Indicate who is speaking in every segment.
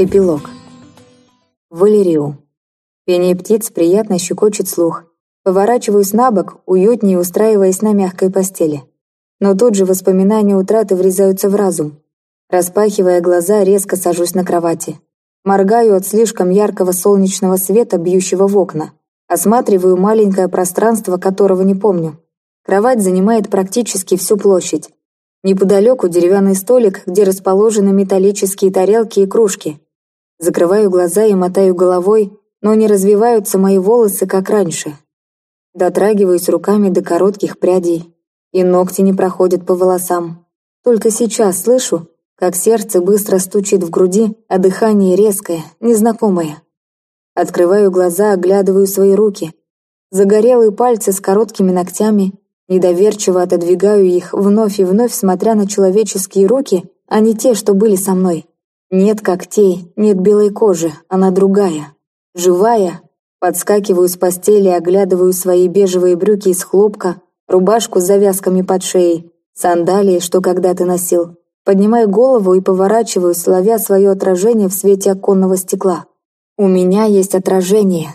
Speaker 1: Эпилог. Валерию. Пение птиц приятно щекочет слух. Поворачиваюсь на бок, уютнее устраиваясь на мягкой постели. Но тут же воспоминания утраты врезаются в разум. Распахивая глаза, резко сажусь на кровати. Моргаю от слишком яркого солнечного света, бьющего в окна. Осматриваю маленькое пространство, которого не помню. Кровать занимает практически всю площадь. Неподалеку деревянный столик, где расположены металлические тарелки и кружки. Закрываю глаза и мотаю головой, но не развиваются мои волосы, как раньше. Дотрагиваюсь руками до коротких прядей, и ногти не проходят по волосам. Только сейчас слышу, как сердце быстро стучит в груди, а дыхание резкое, незнакомое. Открываю глаза, оглядываю свои руки. Загорелые пальцы с короткими ногтями, недоверчиво отодвигаю их вновь и вновь, смотря на человеческие руки, а не те, что были со мной. Нет когтей, нет белой кожи, она другая. Живая. Подскакиваю с постели, оглядываю свои бежевые брюки из хлопка, рубашку с завязками под шеей, сандалии, что когда-то носил. Поднимаю голову и поворачиваюсь, ловя свое отражение в свете оконного стекла. У меня есть отражение.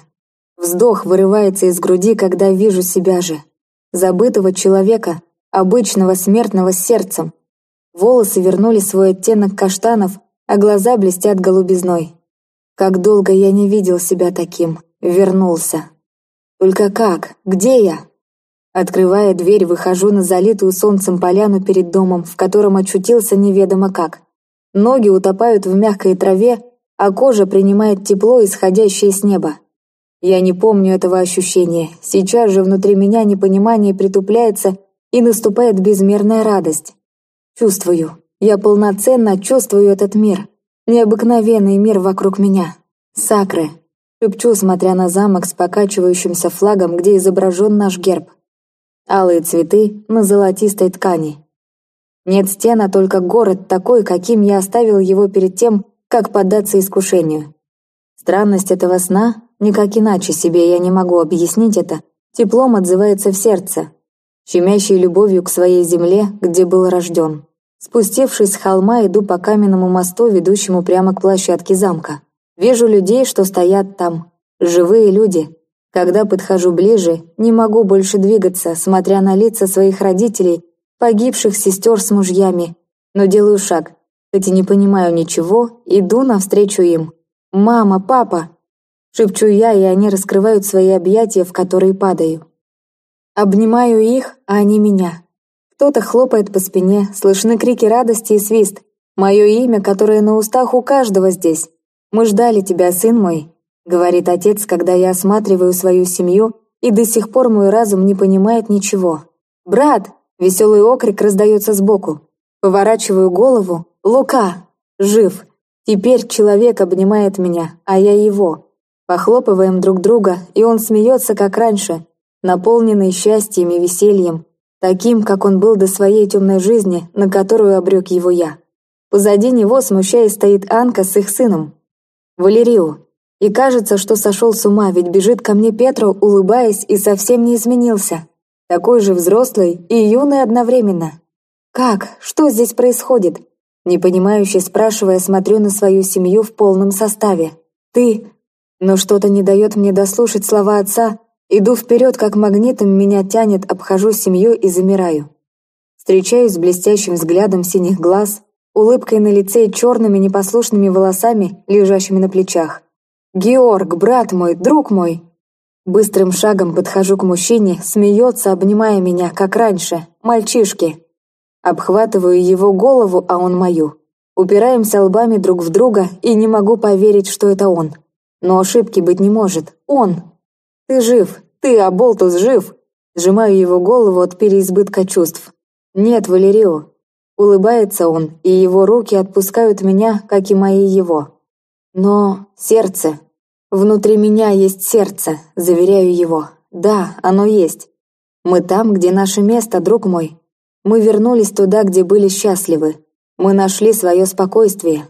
Speaker 1: Вздох вырывается из груди, когда вижу себя же. Забытого человека, обычного смертного сердцем. Волосы вернули свой оттенок каштанов, а глаза блестят голубизной. Как долго я не видел себя таким. Вернулся. Только как? Где я? Открывая дверь, выхожу на залитую солнцем поляну перед домом, в котором очутился неведомо как. Ноги утопают в мягкой траве, а кожа принимает тепло, исходящее с неба. Я не помню этого ощущения. Сейчас же внутри меня непонимание притупляется и наступает безмерная радость. Чувствую. Я полноценно чувствую этот мир. Необыкновенный мир вокруг меня. Сакры. Шепчу, смотря на замок с покачивающимся флагом, где изображен наш герб. Алые цветы на золотистой ткани. Нет стен, а только город такой, каким я оставил его перед тем, как поддаться искушению. Странность этого сна, никак иначе себе я не могу объяснить это, теплом отзывается в сердце, щемящей любовью к своей земле, где был рожден. Спустившись с холма, иду по каменному мосту, ведущему прямо к площадке замка. Вижу людей, что стоят там. Живые люди. Когда подхожу ближе, не могу больше двигаться, смотря на лица своих родителей, погибших сестер с мужьями. Но делаю шаг, хоть и не понимаю ничего, иду навстречу им. «Мама, папа!» Шепчу я, и они раскрывают свои объятия, в которые падаю. Обнимаю их, а они меня. Кто-то хлопает по спине, слышны крики радости и свист. Мое имя, которое на устах у каждого здесь. «Мы ждали тебя, сын мой», — говорит отец, когда я осматриваю свою семью, и до сих пор мой разум не понимает ничего. «Брат!» — веселый окрик раздается сбоку. Поворачиваю голову. «Лука! Жив! Теперь человек обнимает меня, а я его». Похлопываем друг друга, и он смеется, как раньше, наполненный счастьем и весельем, таким, как он был до своей темной жизни, на которую обрек его я. Позади него, смущаясь, стоит Анка с их сыном. Валерию. И кажется, что сошел с ума, ведь бежит ко мне Петро, улыбаясь, и совсем не изменился. Такой же взрослый и юный одновременно. «Как? Что здесь происходит?» Непонимающе спрашивая, смотрю на свою семью в полном составе. «Ты...» Но что-то не дает мне дослушать слова отца, Иду вперед, как магнитом меня тянет, обхожу семью и замираю. Встречаюсь с блестящим взглядом синих глаз, улыбкой на лице и черными непослушными волосами, лежащими на плечах. «Георг, брат мой, друг мой!» Быстрым шагом подхожу к мужчине, смеется, обнимая меня, как раньше, мальчишки. Обхватываю его голову, а он мою. Упираемся лбами друг в друга, и не могу поверить, что это он. Но ошибки быть не может. Он! «Ты жив! Ты, Аболтус, жив!» Сжимаю его голову от переизбытка чувств. «Нет, Валерио!» Улыбается он, и его руки отпускают меня, как и мои его. Но сердце. Внутри меня есть сердце, заверяю его. Да, оно есть. Мы там, где наше место, друг мой. Мы вернулись туда, где были счастливы. Мы нашли свое спокойствие.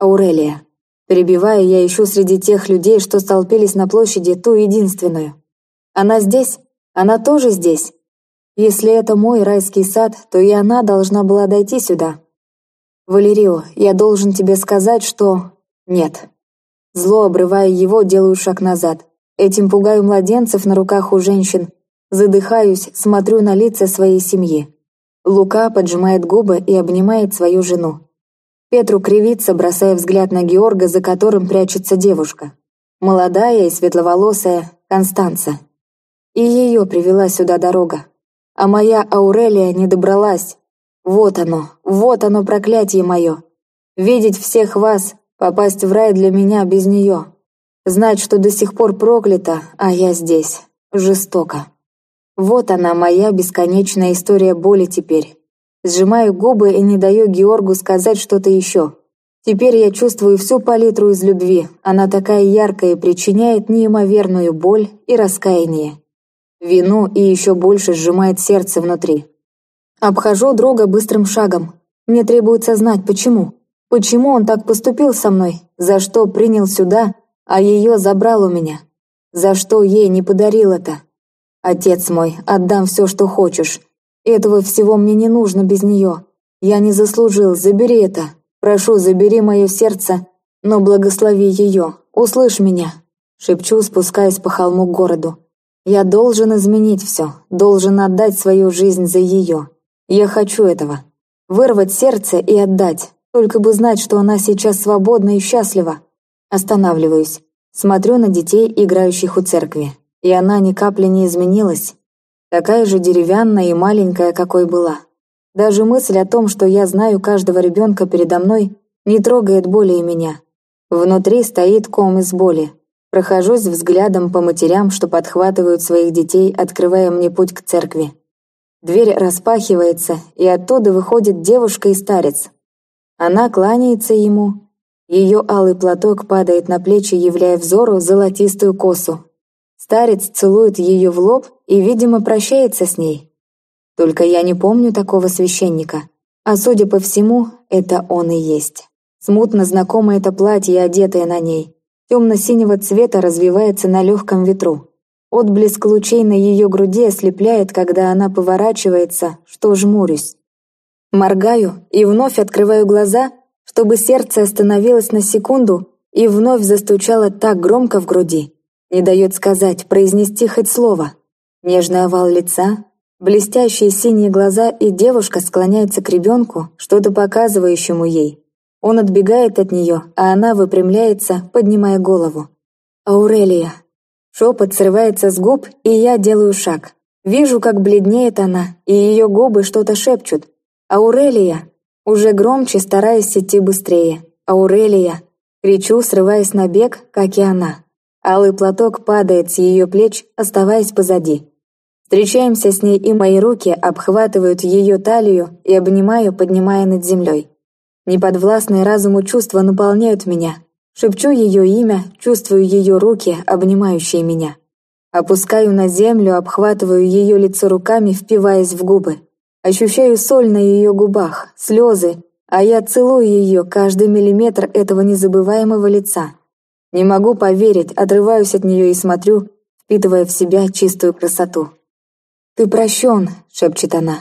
Speaker 1: Аурелия. Перебивая, я ищу среди тех людей, что столпились на площади, ту единственную. Она здесь? Она тоже здесь? Если это мой райский сад, то и она должна была дойти сюда. Валерио, я должен тебе сказать, что... Нет. Зло обрывая его, делаю шаг назад. Этим пугаю младенцев на руках у женщин. Задыхаюсь, смотрю на лица своей семьи. Лука поджимает губы и обнимает свою жену. Петру кривится, бросая взгляд на Георга, за которым прячется девушка. Молодая и светловолосая Констанца. И ее привела сюда дорога. А моя Аурелия не добралась. Вот оно, вот оно проклятие мое. Видеть всех вас, попасть в рай для меня без нее. Знать, что до сих пор проклята, а я здесь. Жестоко. Вот она, моя бесконечная история боли теперь. Сжимаю губы и не даю Георгу сказать что-то еще. Теперь я чувствую всю палитру из любви. Она такая яркая и причиняет неимоверную боль и раскаяние. Вину и еще больше сжимает сердце внутри. Обхожу друга быстрым шагом. Мне требуется знать, почему. Почему он так поступил со мной? За что принял сюда, а ее забрал у меня? За что ей не подарил это? Отец мой, отдам все, что хочешь. Этого всего мне не нужно без нее. Я не заслужил, забери это. Прошу, забери мое сердце, но благослови ее. Услышь меня. Шепчу, спускаясь по холму к городу. Я должен изменить все, должен отдать свою жизнь за ее. Я хочу этого. Вырвать сердце и отдать, только бы знать, что она сейчас свободна и счастлива. Останавливаюсь, смотрю на детей, играющих у церкви. И она ни капли не изменилась, такая же деревянная и маленькая, какой была. Даже мысль о том, что я знаю каждого ребенка передо мной, не трогает более меня. Внутри стоит ком из боли. Прохожусь взглядом по матерям, что подхватывают своих детей, открывая мне путь к церкви. Дверь распахивается, и оттуда выходит девушка и старец. Она кланяется ему. Ее алый платок падает на плечи, являя взору золотистую косу, Старец целует ее в лоб и, видимо, прощается с ней. Только я не помню такого священника. А судя по всему, это он и есть. Смутно знакомо это платье, одетое на ней. Темно-синего цвета развивается на легком ветру. Отблеск лучей на ее груди ослепляет, когда она поворачивается, что жмурюсь. Моргаю и вновь открываю глаза, чтобы сердце остановилось на секунду и вновь застучало так громко в груди, не дает сказать, произнести хоть слово. Нежный овал лица, блестящие синие глаза, и девушка склоняется к ребенку, что-то показывающему ей. Он отбегает от нее, а она выпрямляется, поднимая голову. «Аурелия!» Шепот срывается с губ, и я делаю шаг. Вижу, как бледнеет она, и ее губы что-то шепчут. «Аурелия!» Уже громче, стараясь идти быстрее. «Аурелия!» Кричу, срываясь на бег, как и она. Алый платок падает с ее плеч, оставаясь позади. Встречаемся с ней, и мои руки обхватывают ее талию и обнимаю, поднимая над землей. Неподвластные разуму чувства наполняют меня. Шепчу ее имя, чувствую ее руки, обнимающие меня. Опускаю на землю, обхватываю ее лицо руками, впиваясь в губы. Ощущаю соль на ее губах, слезы, а я целую ее каждый миллиметр этого незабываемого лица. Не могу поверить, отрываюсь от нее и смотрю, впитывая в себя чистую красоту. «Ты прощен», — шепчет она.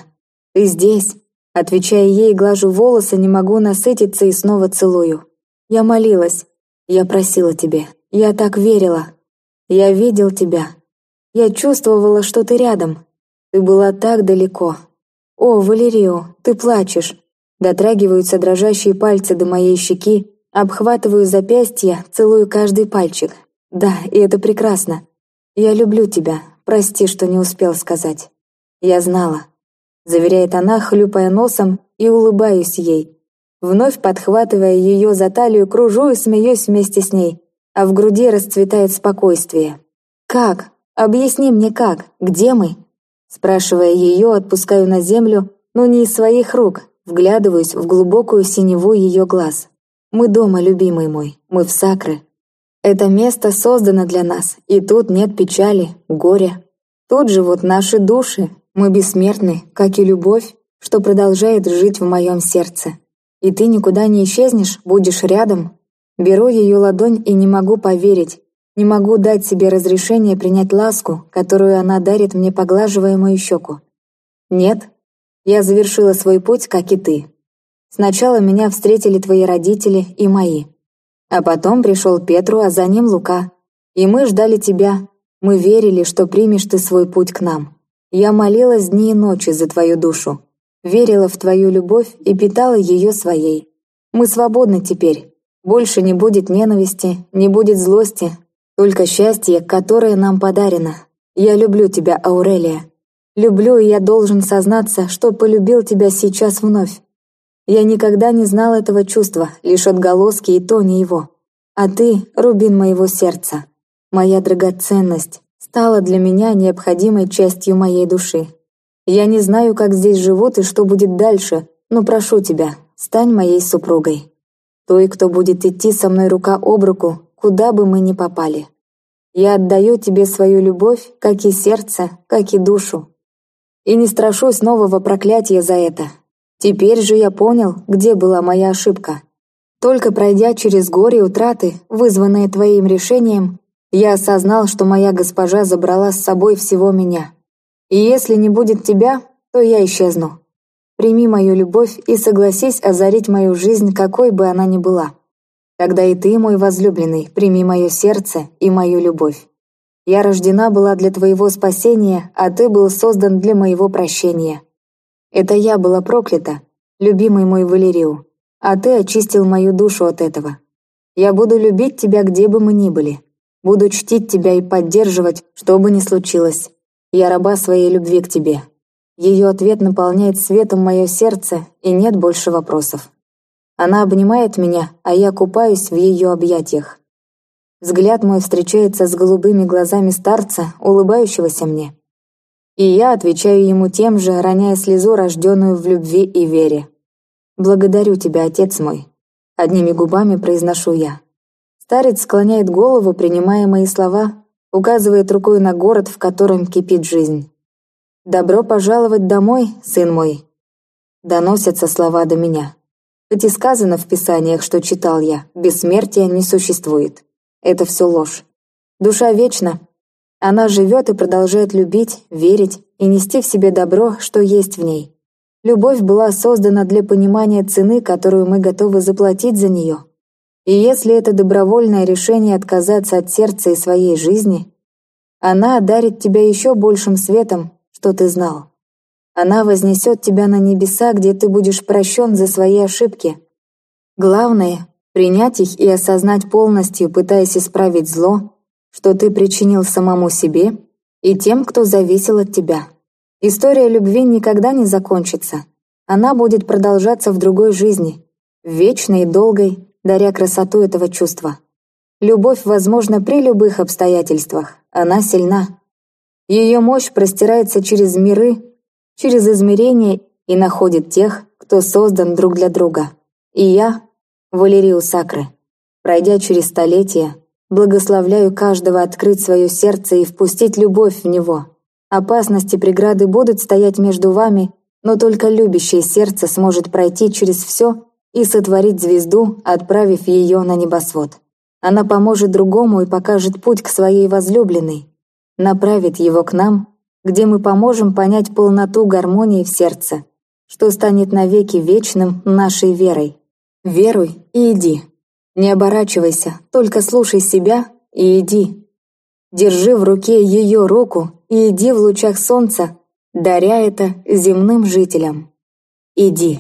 Speaker 1: «Ты здесь». Отвечая ей, глажу волосы, не могу насытиться и снова целую. Я молилась. Я просила тебе. Я так верила. Я видел тебя. Я чувствовала, что ты рядом. Ты была так далеко. О, Валерио, ты плачешь. Дотрагиваются дрожащие пальцы до моей щеки, Обхватываю запястье, целую каждый пальчик. Да, и это прекрасно. Я люблю тебя. Прости, что не успел сказать. Я знала. Заверяет она, хлюпая носом, и улыбаюсь ей. Вновь подхватывая ее за талию, кружу и смеюсь вместе с ней, а в груди расцветает спокойствие. «Как? Объясни мне как? Где мы?» Спрашивая ее, отпускаю на землю, но не из своих рук, вглядываюсь в глубокую синеву ее глаз. Мы дома, любимый мой, мы в Сакры. Это место создано для нас, и тут нет печали, горя. Тут живут наши души, мы бессмертны, как и любовь, что продолжает жить в моем сердце. И ты никуда не исчезнешь, будешь рядом. Беру ее ладонь и не могу поверить, не могу дать себе разрешение принять ласку, которую она дарит мне, поглаживая мою щеку. Нет, я завершила свой путь, как и ты. Сначала меня встретили твои родители и мои. А потом пришел Петру, а за ним Лука. И мы ждали тебя. Мы верили, что примешь ты свой путь к нам. Я молилась дни и ночи за твою душу. Верила в твою любовь и питала ее своей. Мы свободны теперь. Больше не будет ненависти, не будет злости, только счастье, которое нам подарено. Я люблю тебя, Аурелия. Люблю, и я должен сознаться, что полюбил тебя сейчас вновь. Я никогда не знал этого чувства, лишь отголоски и тони его. А ты — рубин моего сердца. Моя драгоценность стала для меня необходимой частью моей души. Я не знаю, как здесь живут и что будет дальше, но прошу тебя, стань моей супругой. Той, кто будет идти со мной рука об руку, куда бы мы ни попали. Я отдаю тебе свою любовь, как и сердце, как и душу. И не страшусь нового проклятия за это, Теперь же я понял, где была моя ошибка. Только пройдя через горе утраты, вызванные твоим решением, я осознал, что моя госпожа забрала с собой всего меня. И если не будет тебя, то я исчезну. Прими мою любовь и согласись озарить мою жизнь, какой бы она ни была. Тогда и ты, мой возлюбленный, прими мое сердце и мою любовь. Я рождена была для твоего спасения, а ты был создан для моего прощения. Это я была проклята, любимый мой Валериу, а ты очистил мою душу от этого. Я буду любить тебя, где бы мы ни были. Буду чтить тебя и поддерживать, что бы ни случилось. Я раба своей любви к тебе. Ее ответ наполняет светом мое сердце, и нет больше вопросов. Она обнимает меня, а я купаюсь в ее объятиях. Взгляд мой встречается с голубыми глазами старца, улыбающегося мне. И я отвечаю ему тем же, роняя слезу, рожденную в любви и вере. «Благодарю тебя, отец мой», — одними губами произношу я. Старец склоняет голову, принимая мои слова, указывает рукой на город, в котором кипит жизнь. «Добро пожаловать домой, сын мой!» Доносятся слова до меня. Хоть и сказано в писаниях, что читал я, бессмертия не существует. Это все ложь. Душа вечна, она живет и продолжает любить, верить и нести в себе добро, что есть в ней. Любовь была создана для понимания цены, которую мы готовы заплатить за нее. И если это добровольное решение отказаться от сердца и своей жизни, она одарит тебя еще большим светом, что ты знал. Она вознесет тебя на небеса, где ты будешь прощен за свои ошибки. Главное — принять их и осознать полностью, пытаясь исправить зло, что ты причинил самому себе и тем, кто зависел от тебя. История любви никогда не закончится. Она будет продолжаться в другой жизни, вечной и долгой, даря красоту этого чувства. Любовь возможна при любых обстоятельствах, она сильна. Ее мощь простирается через миры, через измерения и находит тех, кто создан друг для друга. И я, Валерию Сакры, пройдя через столетия, Благословляю каждого открыть свое сердце и впустить любовь в него. Опасности преграды будут стоять между вами, но только любящее сердце сможет пройти через все и сотворить звезду, отправив ее на небосвод. Она поможет другому и покажет путь к своей возлюбленной, направит его к нам, где мы поможем понять полноту гармонии в сердце, что станет навеки вечным нашей верой. Веруй и иди. Не оборачивайся, только слушай себя и иди. Держи в руке ее руку и иди в лучах солнца, даря это земным жителям. Иди.